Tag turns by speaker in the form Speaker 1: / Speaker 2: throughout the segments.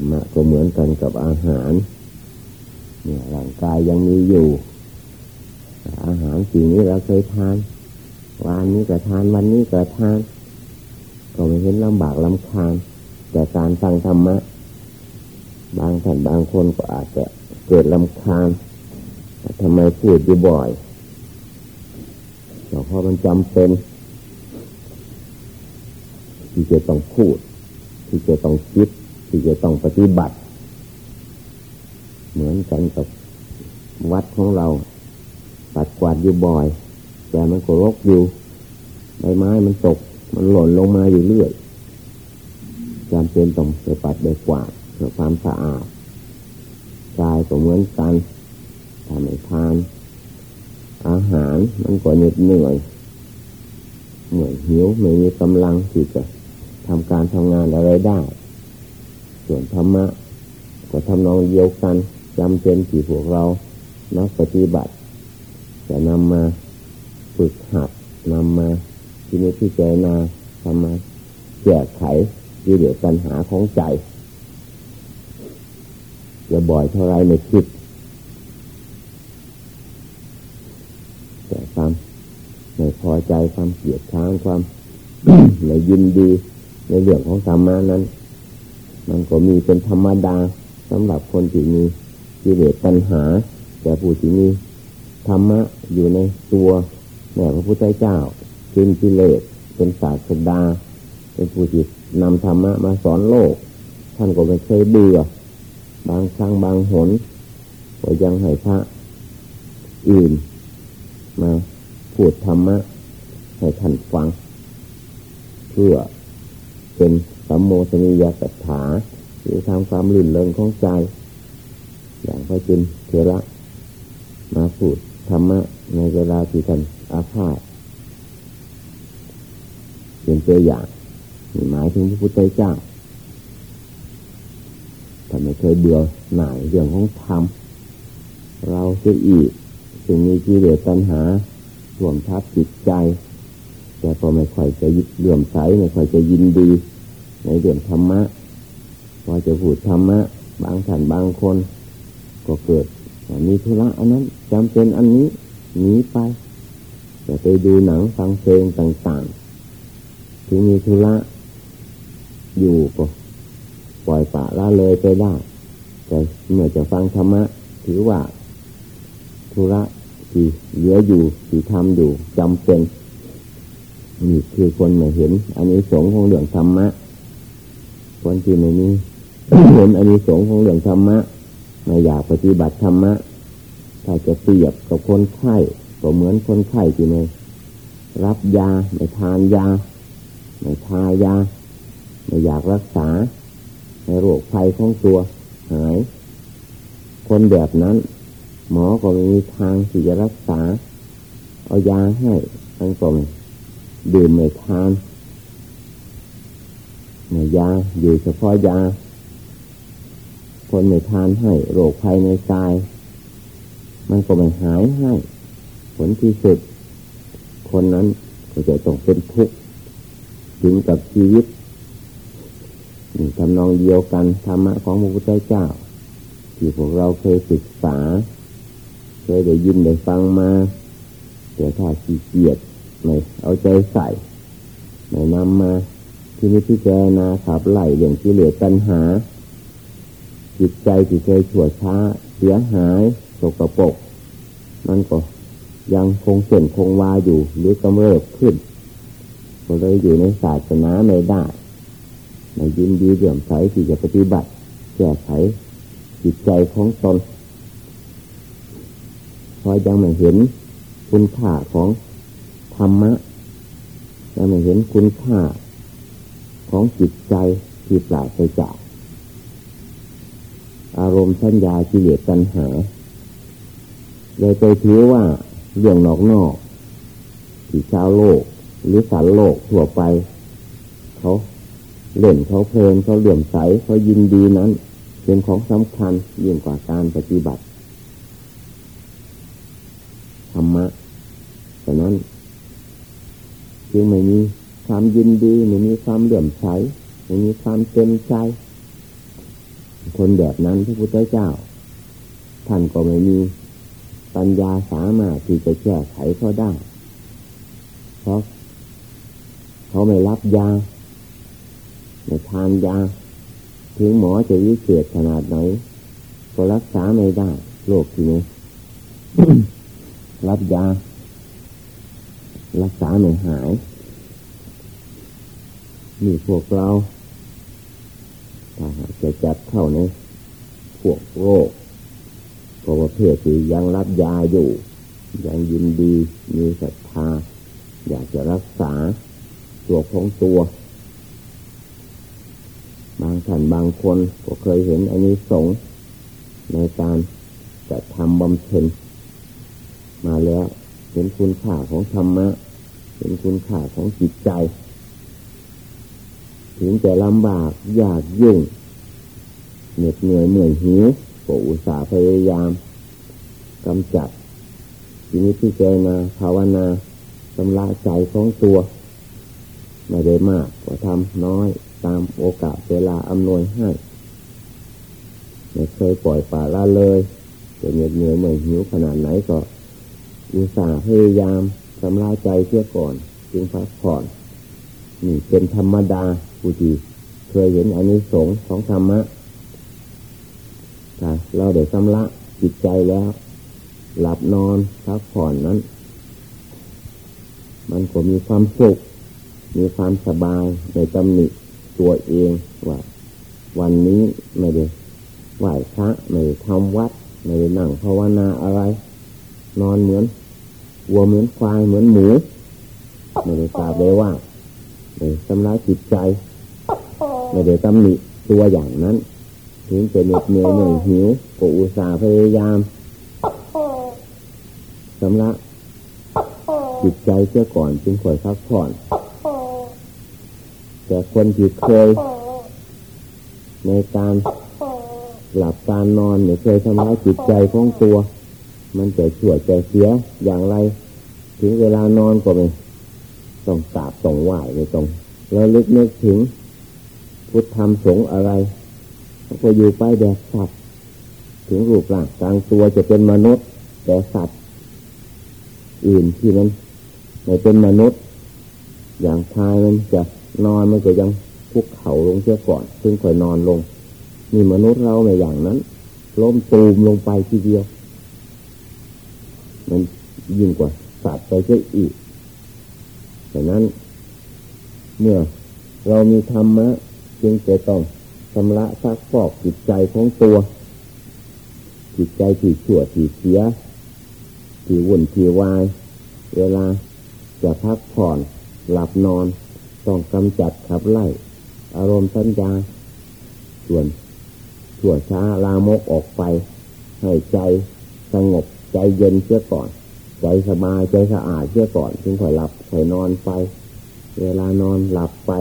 Speaker 1: รมะก็เหมือนกันกับอาหาร เนี่ยร่างกายยังมีอยู่ อาหารสิ่งนี้เราเคยทานวันนี้ก็ทานวันนี้ก็ทาน ก็ไม่เห็นลำบากลำคาญแต่การฟังธรรมะ บางท่านบางคนก็อาจจะเกิดลำคาญทำไมพูดอยู่บ่อยเพราะมันจำเป็น ที่จะต้องพูด ที่จะต้องคิด ที่จะต้องปฏิบัติ เหมือนกันกับวัดของเรา ปัดกวาดอยู่บ่อย แต่มันก็รกอยู่ใบไม้มันตก มันหล่นลงมาอยู่เรื่อยจำเป็นต้องไปปัดไปกวาดเพื่อความสะอาดกายก็เหมือนกันทำให้ทาน อาหารมันก็เหน็ดเหนื่อยเหนื่อยหิวไม่มีกำลังที่จะทำการทำงานอะไรได้ ส่วนธรรมะก็ทำนองเดียวกันจำเป็นที่พวกเรานักปฏิบัติ จะนำมาฝึกหัดนำมาที่นี้ที่เจนาทำมาแก้ไขที่เดือดปัญหาของใจจะบ่อยเท่าไรในคิดแต่ความไม่พอใจความเกลียดช้านความไม่ยินดีในเรื่องของธรรมานั้น มันก็มีเป็นธรรมดาสำหรับคนที่มีกิเลสปัญหา แต่ผู้ที่มีธรรมะอยู่ในตัวแม่พระพุทธเจ้าเป็นกิเลสเป็นศาสดา เป็นผู้ที่นำธรรมะมาสอนโลก ท่านก็ไม่เคยเบื่อบางครั้งบางหนก็ยังให้พระอื่น มาพูดธรรมะให้ท่านฟัง เพื่อเป็น สัมโมชนิยศรัทธาหรือทำความลื่นเริงของใจ อย่างพระจินเทระมาพูดธรรมะในเวลาที่ท่านอาภาษเป็นตัวอย่างหมายถึงพระพุทธเจ้าท่านไม่เคยเบื่อหน่ายเรื่องของธรรมเราจะอีกสิ่งมีกิเลสตัณหาท่วมทับจิตใจ แต่ก็ไม่ค่อยจะยึดเลื่อมใสไม่ค่อยจะยินดี ในเรื่องธรรมะพอจะพูดธรรมะ บางท่านบางคน ก็เกิดมีธุระอันนั้นจำเป็นอันนี้หนีไปจะไปดูหนังฟังเพลงต่างๆ ถึงมีธุระอยู่ก็ปล่อยปะละเลยไปได้แต่เมื่อจะฟังธรรมะ ถือว่า ธุระที่เหลืออยู่ที่ทำอยู่จำเป็นนี่คือคนไม่เห็น อันนี้สงของเรื่องธรรมะ คนที่ไม่มีเห็นอันนี้สงของเรื่องธรรมะไม่อยากปฏิบัติธรรมะถ้าจะเปรียบกับคนไข้ก็เหมือนคนไข้ที่ไม่รับยาไม่ทานยาไม่ทายาไม่อยากรักษาให้โรคภัยของตัวหาย คนแบบนั้น หมอก็ไม่มีทางที่จะรักษา เอายาให้ทั้งกลมดื่มไม่ทาน ยาอยู่เฉพาะยา คนไม่ทานให้โรคภัยในกาย มันก็ไม่หายให้ ผลที่สุด คนนั้นก็จะต้องเป็นทุกข์ถึงกับชีวิตทำนองเดียวกันธรรมะของพระพุทธเจ้า ที่พวกเราเคยศึกษา เคยได้ยินได้ฟังมาแต่ถ้าขี้เกียจไม่เอาใจใส่ไม่นำมา ที่นิพพานาขับไหล่เรื่องกิเหลสตัณหา จิตใจที่เคยชั่วช้า เสียหายสกปรกมันก็ยังคงเส้นคงวาอยู่ หรือกำเริบขึ้นก็เลยอยู่ในศาสนาไม่ได้ในยินดีเรื่อมใสที่จะปฏิบัติแก้ไขจิตใจของตนพอยังไม่เห็นคุณค่าของธรรมะยังไม่เห็นคุณค่า ของจิตใจที่ปราศจาก อารมณ์สัญญาจิเลสตัณหาเลยไปถือว่าเรื่องนอกนอกที่ชาวโลก หรือสารโลกทั่วไป เขาเล่นเขาเพลินเขาเหลื่อมใสเขายินดีนั้น เป็นของสำคัญยิ่งกว่าการปฏิบัติธรรมะฉะนั้นจึงไม่มี ความยินดีไม่มีความเหลื่อมใสไม่มีความเต็มใจ คนแบบนั้นพระพุทธเจ้า ท่านก็ไม่มีปัญญาสามารถที่จะแก้ไขเขาได้ เพราะเขาไม่รับยาไม่ทานยา ถึงหมอจะวิเศษขนาดไหน ก็รักษาไม่ได้โรคที่นี้รับยา รักษาไม่หาย มีพวกเราถ้าหากจะจัดเข้าในพวกโรคก็ประว่าเภทที่ยังรับยาอยู่ ยังยินดี มีศรัทธา อยากจะรักษาตัวของตัว บางท่านบางคนก็เคยเห็นอันนี้สงในการจะทำบำเพ็ญมาแล้วเห็นคุณค่าของธรรมะ เห็นคุณค่าของจิตใจ ถึงจะลำบากยากยุ่งเหน็ดเหนื่อยเหนื่อยหิวก็อุตส่าห์พยายามกำจัดทีนี้ที่เจนาภาวนาชำระใจของตัวไม่ได้มากก็ทำน้อยตามโอกาสเวลาอำนวยให้ไม่เคยปล่อยป่าละเลยจะเหนื่อยเหนื่อยเหนื่อยหิวขนาดไหนก็อุตส่าห์พยายามชำระใจเสียก่อนจึงพักผ่อนนี่เป็นธรรมดา ผู้ที่เคยเห็นอันนี้สงของธรรมะเราเดี๋ยวชำระจิตใจแล้ว หลับนอนพักผ่อนนั้น มันก็มีความสุข มีความสบายในตำหนิตัวเองว่าวันนี้ไม่ได้ไหว้พระไม่ได้ทำวัด ไม่ได้นั่งภาวนาอะไร นอนเหมือนวัวเหมือนควายเหมือนหมูไม่ได้กราบเลยว่าไม่ชำระจิตใจ ไม่ได้ตำหนิตัวอย่างนั้นถึงจะเหน็ดเหนื่อยเหนื่อยหิวก็อุตส่าห์พยายามสำลักจิตใจเสียก่อนจึงค่อยพักผ่อน แต่คนที่เคย ในการหลับการนอนเนี่ยเคยทำร้ายจิตใจของตัว มันจะชั่วจะเสียอย่างไร ถึงเวลานอนก็ไม่ต้องกราบต้องไหว้ไม่ต้องแล้วลึกนึกถึง พุทธธรรมสงฆ์อะไรก็อยู่ไปแบบสัตว์ถึงรูปร่างกลางตัวจะเป็นมนุษย์ แต่สัตว์ อื่นที่มันไม่เป็นมนุษย์ อย่างชายมันจะนอนมันจะยังพุกเข่าลงเสียก่อนถึงค่อยนอนลงนี่มนุษย์เราในอย่างนั้นล้มตูมลงไปทีเดียว มันยิ่งกว่าสัตว์ไปเสียอีกดังนั้น เมื่อเรามีธรรมะ จึงจะต้องชำระซักฟอกจิตใจของตัว จิตใจที่ชั่วที่เสีย ที่วุ่นที่วาย เวลาจะพักผ่อนหลับนอน ต้องกำจัดขับไล่ อารมณ์สัญญา ส่วนชั่วช้าลามกออกไป ให้ใจสงบใจเย็นเสียก่อน ใจสบายใจสะอาดเสียก่อนจึงค่อยหลับค่อยนอนไป เวลานอนหลับไป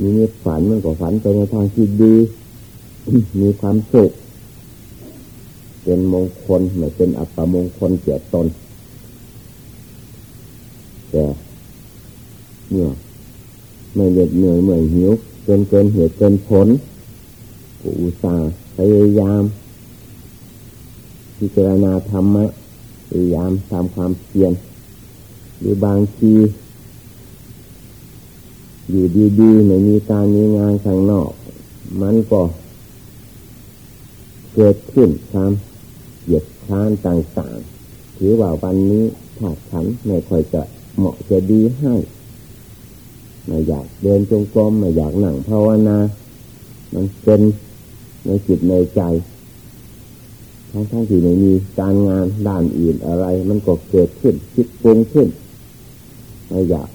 Speaker 1: มีนิฝันมันก็ฝันไปในทางที่ดี มีความสุข เป็นมงคลไม่เป็นอัปมงคลเกียรตน แต่เมื่อไม่เหน็ดเหนื่อยเหมื่อยหิวเกินเกินเหตุเกินผลกูอุตส่าห์พยายามพิจารณาธรรมะพยายามทำความเพียรหรือบางที อยู่ดีๆไม่มีการมีงานข้างนอก มันก็เกิดขึ้นความเหยียดค้านต่างๆถือว่าวันนี้ถ้าฉันไม่ค่อยจะเหมาะจะดีให้ไม่อยากเดินจงกรมไม่อยากนั่งภาวนา มันเป็นในจิตในใจ ทั้งทั้งที่ไม่มีการงานด้านอื่นอะไร มันก็เกิดขึ้นคิดปรุงขึ้นไม่อยาก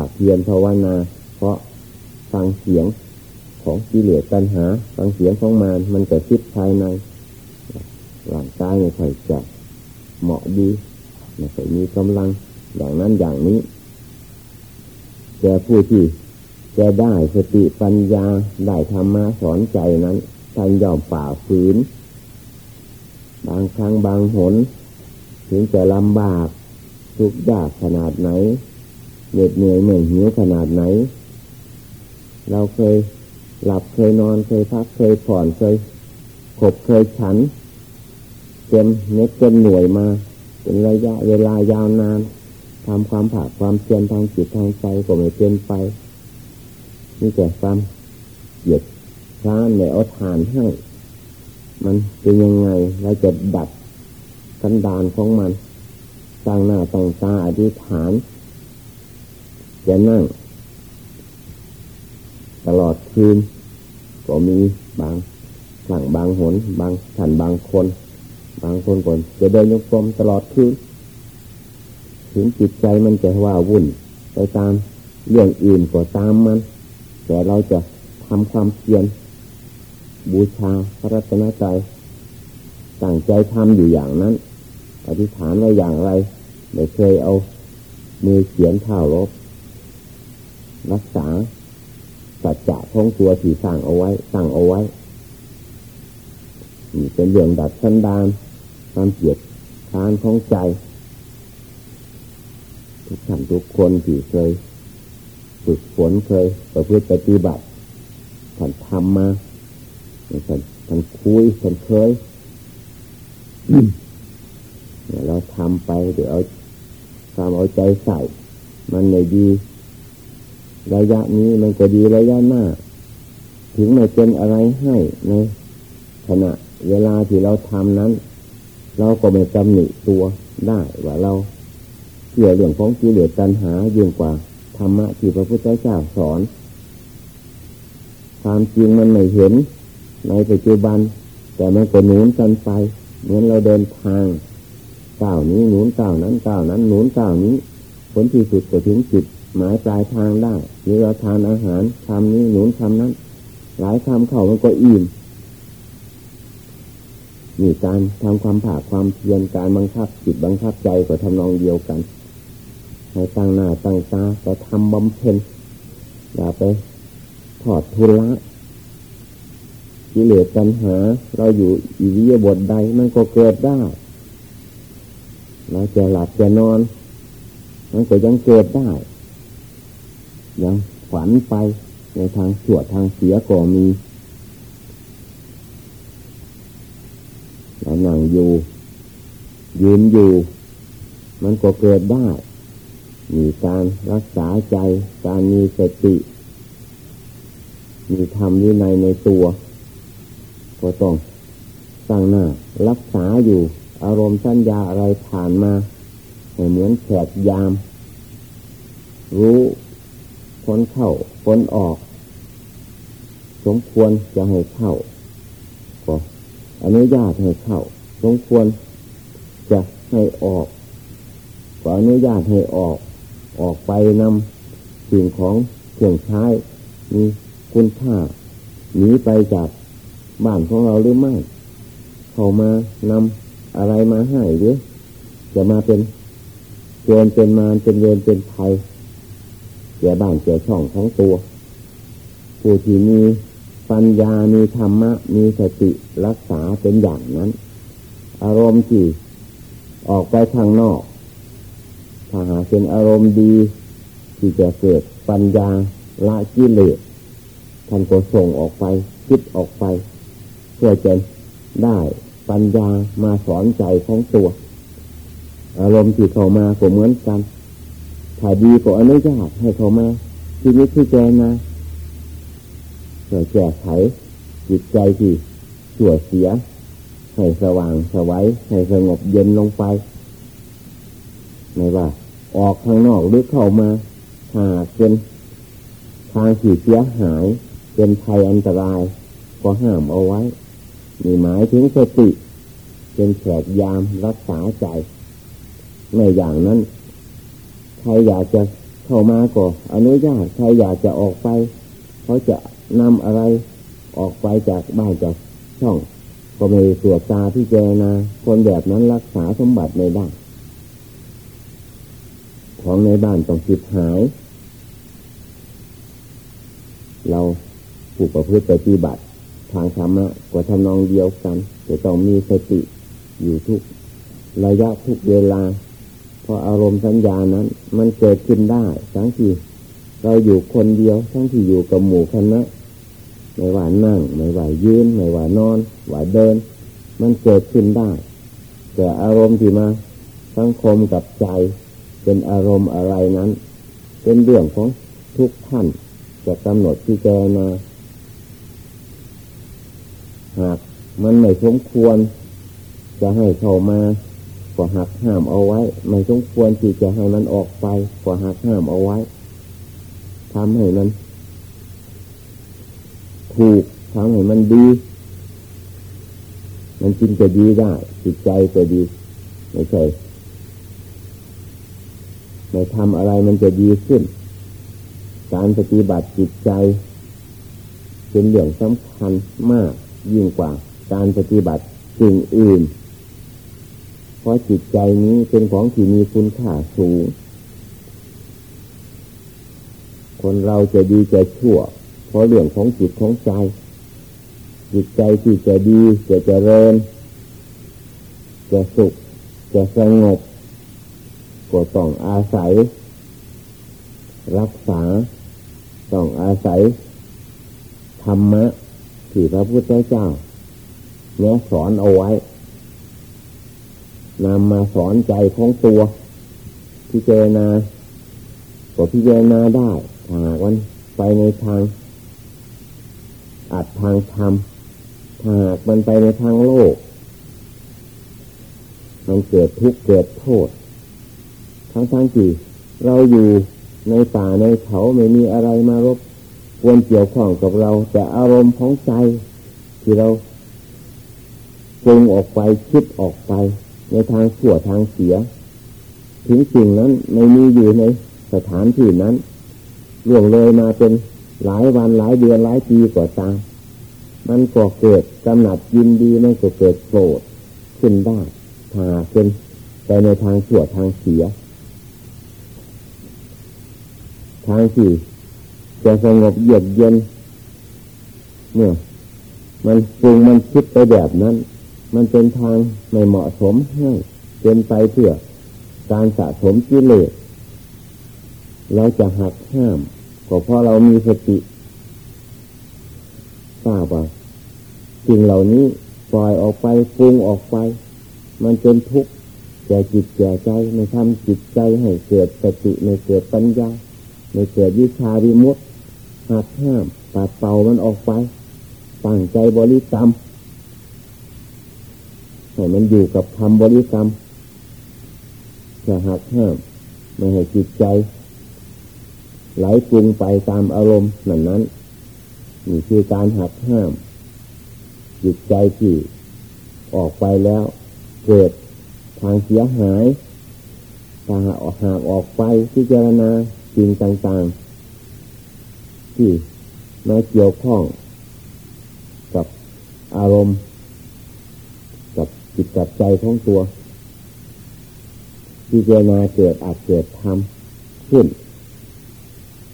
Speaker 1: าเพียนภาวนา เพราะฟังเสียงของกิเลสตัณหา ฟังเสียงของมารมันจะคิดภายในร่างกายไม่ค่อยจะเหมาะดีไม่ค่อยมีกำลังอย่างนั้นอย่างนี้แกผู้ที่แกได้สติปัญญาได้ธรรมะสอนใจนั้นท่านยอมฝ่าฝืน บางครั้งบางหน ถึงจะลำบากทุกข์ยากขนาดไหน เหน็ดเหนื่อยเหนื่อยหิวขนาดไหน เราเคยหลับเคยนอนเคยพักเคยผ่อนเคยขบเคยฉันเต็มเน็ตเต็มหน่วยมา เป็นระยะเวลายาวนานทำความผาดความเพียรทางจิตทางใจก็ไม่เป็นไปนี่แต่ความเหยียดช้าในเอาทานให้ มันเป็นยังไงเราจะดัดสันดานของมันตั้งหน้าตั้งตาอธิษฐาน จะนั่ง ตลอดคืน ก็มีบางหลังบางหน บางท่านบางคน บางคนก่อนจะเดินยกกลมตลอดคืนถึงจิตใจมันจะว่าวุ่น ไปตามเรื่องอื่นก็ตามมัน แต่เราจะทำความเพียรบูชาพระรัตนตรัยตั้งใจทำอยู่อย่างนั้นอธิษฐานไว้อย่างไร ไม่เคยเอา มือเขียนเท่ารบ รักษาสัจจะของตัวที่สร้างเอาไว้ตั้งเอาไว้นี่เป็นเรื่องดัดสันดานความเกียดทานของใจ ทุกท่านทุกคนที่เคยฝึกฝนเคยประพฤติปฏิบัติท่านทำมาท่านท่านคุยท่านเคยเราทำไปเดี๋ยวเอาความเอาใจใส่ มันในดี ระยะนี้มันก็ดีระยะหน้า ถึงไม่เป็นอะไรให้ในขณะ เวลาที่เราทำนั้น เราก็ไม่จำหนิตัวได้ว่าเราเกี่ยวเรื่องของกิเลสตัณหายิ่งกว่าธรรมะที่พระพุทธเจ้าสอน ความจริงมันไม่เห็นในปัจจุบัน แต่มันก็หนุนกันไป เหมือนเราเดินทางก้าวนี้หนุนก้าวนั้นก้าวนั้นหนุนก้าวนี้ผลที่สุดก็ถึงจุด หมายปลายทางได้หรือเราทานอาหารทำนี้หนุนทำนั้น หลายคำเข้ามันก็อิ่มมีการทำความผ่าความเพียรการบังคับจิตบังคับใจก็ทำนองเดียวกันให้ตั้งหน้าตั้งตาแต่ทำบำเพ็ญอย่าไปถอดทุละกิเลสปัญหา เราอยู่อิริยาบถใดมันก็เกิดได้เราจะหลับจะนอน มันก็ยังเกิดได้ ยังฝันไปในทางสวดทางเสียก็มีเรานั่งอยู่ ยืนอยู่ มันก็เกิดได้ มีการรักษาใจ การมีสติ มีธรรมวินัยในตัว ก็ต้องตั้งหน้า รักษาอยู่ อารมณ์สัญญาอะไรผ่านมา เหมือนแขกยาม รู้ คนเข้าคนออก สมควรจะให้เข้าก็อนุญาตให้เข้า สมควรจะให้ออกก็อนุญาตให้ออก ออกไปนำสิ่งของเครื่องใช้มีคุณค่าหนีไปจากบ้านของเราหรือไม่ เข้ามานำอะไรมาให้หรือ จะมาเป็นเกินเป็นมารเป็นเวรเป็นภัย แก่บ้านแก่ช่องของตัว ผู้ที่มีปัญญา มีธรรมะ มีสติรักษาเป็นอย่างนั้น อารมณ์ที่ออกไปทางนอก ถ้าหาเป็นอารมณ์ดี ที่จะเกิดปัญญาละกิเลสท่านก็ส่งออกไป คิดออกไป เพื่อจะได้ปัญญามาสอนใจของตัว อารมณ์ที่เข้ามาก็เหมือนกัน ถ้าดีก็อนุญาตให้เข้ามาที่นี้ที่แกมาเพื่อแก้ไขจิตใจที่ชั่วเสีย ให้สว่างสวัยให้สงบเย็นลงไป ไม่ว่า ออกข้างนอกหรือเข้ามาหากเป็นทางที่เสียหายเป็นภัยอันตรายก็ห้ามเอาไว้มีหมายถึงสติเป็นแขกยามรักษาใจ ไม่อย่างนั้น ครอยากจะเข้ามาก็อนุญาตใครอยากจะออกไปเขาจะนำอะไรออกไปจากบ้านจากช่อง ก็ไม่ตรวจตาที่เจนาคนแบบนั้นรักษาสมบัติไม่ได้ของในบ้านต้องจิตหาย เราผูกประพฤติปฏิบัติ ทางธรรมะกว่าทำนองเดียวกันจะต้องมีสติอยู่ทุกระยะทุกเวลา เพราะอารมณ์สัญญานั้น มันเกิดขึ้นได้ ทั้งที่เราอยู่คนเดียว ทั้งที่อยู่กับหมู่คณะไม่ว่านั่ง ไม่ว่ายืน ไม่ว่านอน ว่าเดิน มันเกิดขึ้นได้ แต่อารมณ์ที่มาสังคมกับใจ เป็นอารมณ์อะไรนั้น เป็นเรื่องของทุกท่านจะกำหนดที่แกมาหากมันไม่สมควร จะให้เข้ามา ก็หักห้ามเอาไว้ ไม่สมควรที่จะให้มันออกไปก็หักห้ามเอาไว้ทำให้มันถูกทำให้มันดี มันจริงจะดีได้จิตใจจะดีไม่ใช่ไม่ทำอะไรมันจะดีขึ้น การปฏิบัติจิตใจ เป็นเรื่องสำคัญมากยิ่งกว่า การปฏิบัติสิ่งอื่น ราะจิตใจนี้เป็นของที่มีคุณค่าสูง คนเราจะดีจะชั่ว เพราะเรื่องของจิตของใจ จิตใจที่จะดีจะเจริญ จะสุข จะสงบ ก็ต้องอาศัย รักษา ต้องอาศัย ธรรมะที่พระพุทธเจ้าแนะสอนเอาไว้ นำมาสอนใจของตัวพิจารณาก็พิจารณาได้หากวันไปในทางอัดทางธรรมหากมันไปในทางโลก มันเกิดทุกข์เกิดโทษ ทั้งทั้งที่เราอยู่ในป่าในเขาไม่มีอะไรมารบควรเกี่ยวข้องกับเรา แต่อารมณ์ของใจที่เราปรุงออกไปคิดออกไป ในทางชั่วทางเสีย ถึงสิ่งนั้นไม่มีอยู่ในสถานที่นั้นล่วงเลยมาเป็นหลายวันหลายเดือนหลายปีกว่าตามมันก็เกิดกำหนัดยินดีมันก็เกิดโกรธขึ้นได้ถ้าเป็นไปในทางชั่วทางเสีย ทางที่จะสงบเยือกเย็นเนี่ยมันปรุงมันคิดไปแบบนั้น มันเป็นทางไม่เหมาะสมให้เป็นไปเพื่อการสะสมกิเลสเราจะหักห้ามก็เพราะเรามีสติทราบว่าสิ่งเหล่านี้ปล่อยออกไปปรุงออกไป มันเป็นทุกข์แก่จิตแก่ใจไม่ทำจิตใจให้เกิดสติไม่เกิดปัญญาไม่เกิดวิชาวิมุตติหักห้ามปัดเป่ามันออกไปตั้งใจบริกรรม ให้มันอยู่กับคำบริกรรมจะหักห้ามไม่ให้จิตใจ ไหลปรุงไปตามอารมณ์นั้นนั้นนี่คือการหักห้าม จิตใจที่ออกไปแล้ว เกิดทางเสียหายถ้าหากหากออกไปพิจารณาสิ่งต่างๆ ที่มาเกี่ยวข้อง กับอารมณ์ จิตกับใจของตัวพิจารณาเกิดอาจเกิดทำขึ้น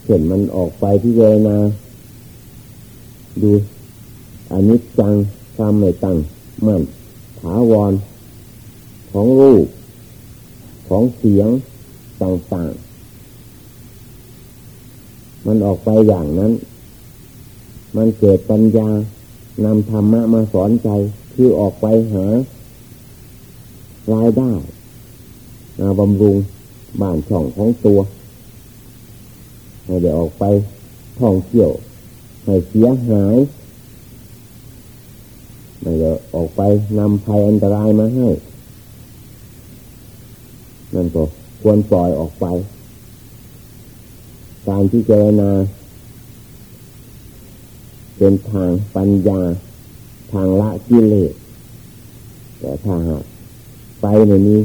Speaker 1: เห็นมันออกไปพิจารณาดูอันนี้จังความไม่ตั้งมั่นถาวร ของรูป ของเสียงต่างๆ มันออกไปอย่างนั้น มันเกิดปัญญานำธรรมะมาสอนใจ คือออกไปหา รายได้มาบำรุงบ้านช่องของตัวให้เดี๋ยวออกไปท่องเที่ยวให้เสียหายไม่เดี๋ยวออกไปนำภัยอันตรายมาให้ นั่นก็ควรปล่อยออกไป การที่เจรณาเป็นทางปัญญา ทางละกิเลสแต่ถ้าหาก ไปในนี้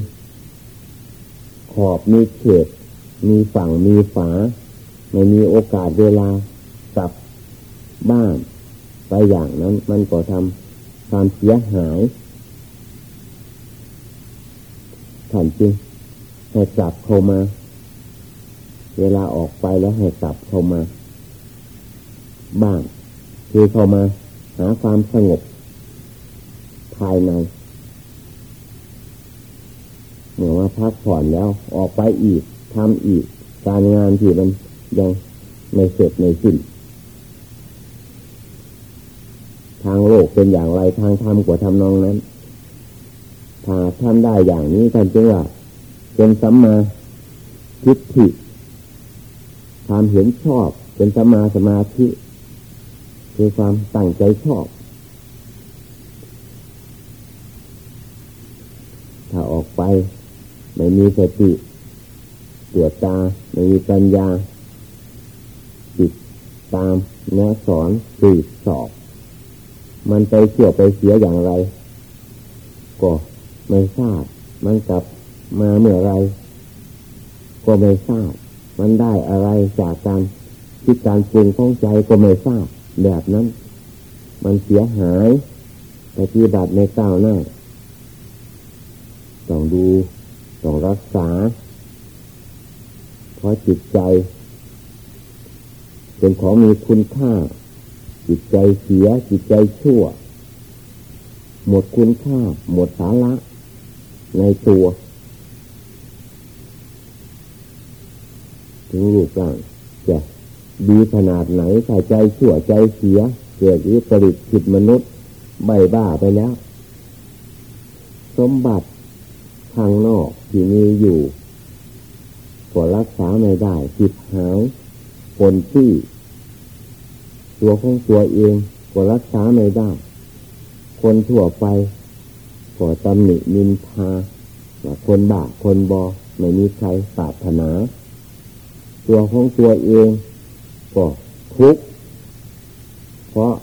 Speaker 1: ขอบมีเขต มีฝั่งมีฝา ไม่มีโอกาสเวลากับบ้านไปอย่างนั้น มันก็ทำความเสียหายท่านจึงให้กลับเข้ามา เวลาออกไปแล้วให้กลับเข้ามาบ้านคือเข้ามา หาความสงบภายใน เมื่อว่าพักผ่อนแล้วออกไปอีกทำอีก การงานที่มันยังไม่เสร็จไม่สิ้นทางโลกเป็นอย่างไรทางธรรมกว่าทำนองนั้น ถ้าทำได้อย่างนี้ท่านจึงว่าเป็นสัมมาทิฏฐิความเห็นชอบเป็นสัมมาสมาธิคือความตั้งใจชอบ ถ้าออกไป ไม่มีสติตรวจตาไม่มีปัญญาติดตามแนวสอนสืบสอบ มันไปเกี่ยวไปเสียอย่างไร ก็ไม่ทราบ มันกลับมาเมื่อไร ก็ไม่ทราบ มันได้อะไรจากการคิดการปรุงของใจก็ไม่ทราบ แบบนั้น มันเสียหายปฏิบัติในก้าวหน้าต้องดู ต้องรักษา เพราะจิตใจ เป็นของมีคุณค่า จิตใจเสีย จิตใจชั่ว หมดคุณค่า หมดสาระ ในตัว ถึงรูปร่างจะดีขนาดไหนถ้าใจชั่วใจเสีย เกิดวิปริตผิดมนุษย์ใบบ้าไปแล้ว สมบัติ ทางนอกที่มีอยู่ก็รักษาไม่ได้จิตหายคนที่ตัวของตัวเองก็รักษาไม่ได้ คนทั่วไปก็ตำหนินินทาว่าคนบ้าคนบอไม่มีใครปรารถนา ตัวของตัวเองก็ทุกข์เพราะ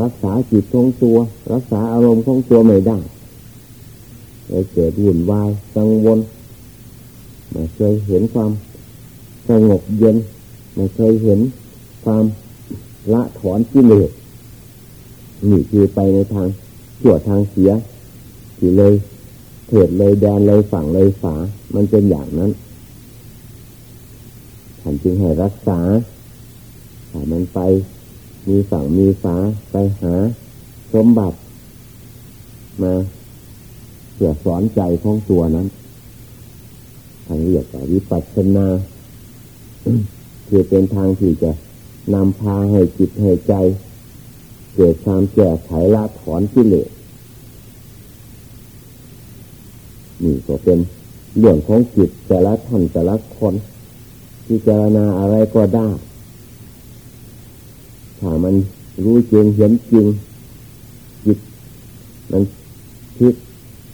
Speaker 1: รักษาจิตของตัว รักษาอารมณ์ของตัวไม่ได้ เลยเกิดวุ่นวายกังวลไม่เคยเห็นความสงบเย็นไม่เคยเห็นความละถอนกิเลสนี่คือไปในทางชั่วทางเสียที่เลยเถิดเลยแดนเลยฝั่งเลยฝา มันเป็นอย่างนั้นท่านจึงให้รักษาถ้ามันไป มีฝั่งมีฝาไปหาสมบัติมา เพื่อสอนใจของตัวนั้นทางเรียกว่าวิปัสสนาคือเป็นทางที่จะนำพาให้จิตให้ใจ เกิดความแก่ไขละถอนกิเลสนี่ก็เป็นเรื่องของจิตแต่ละท่านแต่ละคนพิจารณาอะไรก็ได้ถ้ามันรู้จริงเห็นจริงจิตมันคิด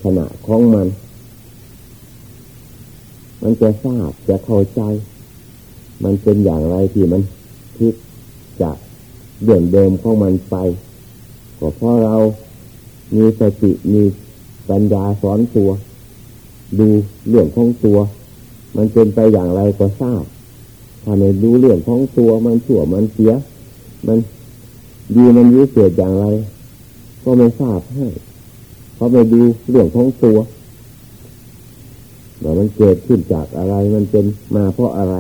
Speaker 1: ขณะของมัน มันจะทราบจะเข้าใจ มันเป็นอย่างไรที่มันคิดจากเดิมเดิมของมันไปก็เพราะเรามีสติมีปัญญาสอนตัว ดูเรื่องของตัว มันเป็นไปอย่างไรก็ทราบถ้าไม่รู้เรื่องของตัวมันชั่วมันเสีย มันดีมันวิเศษอย่างไร ก็ไม่ทราบให้ เขาไปดูเรื่องของตัวว่ามันเกิดขึ้นจากอะไรมันเป็นมาเพราะอะไร